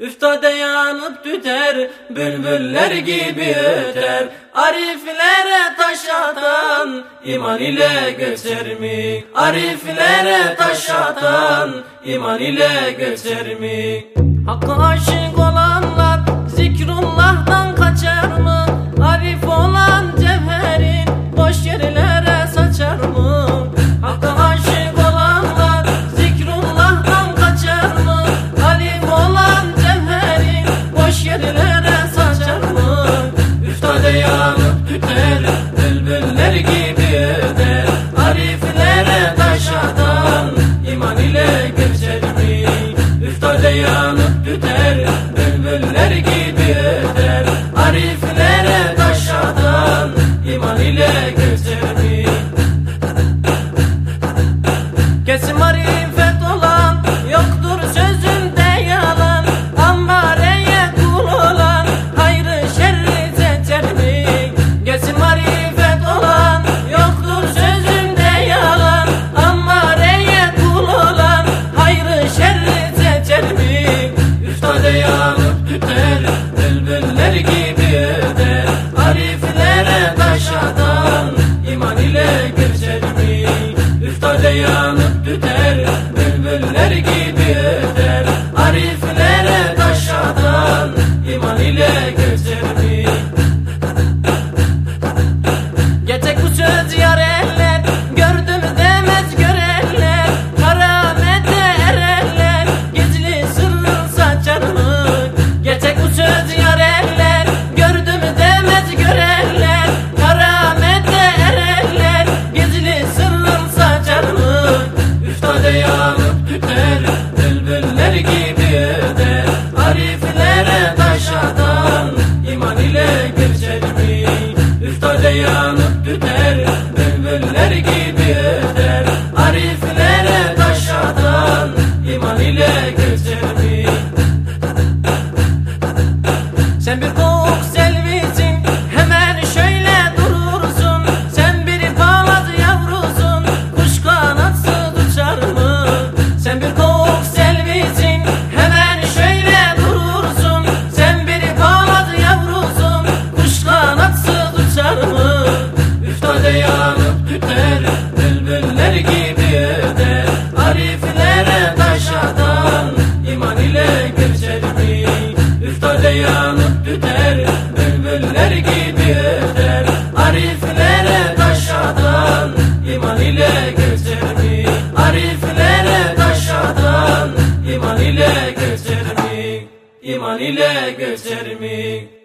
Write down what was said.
Üftade yanıp tüter, bülbüller gibi öter Ariflere taş atan, iman ile göçer mi? Ariflere taş atan, iman ile göçer mi? Hakkı aşık olan Hey. Böyle yanıp tüter Bülbüller gibi öter Ariflere taşadan iman ile geçer mi? Ariflere taşadan iman ile geçer mi? İman ile geçer mi?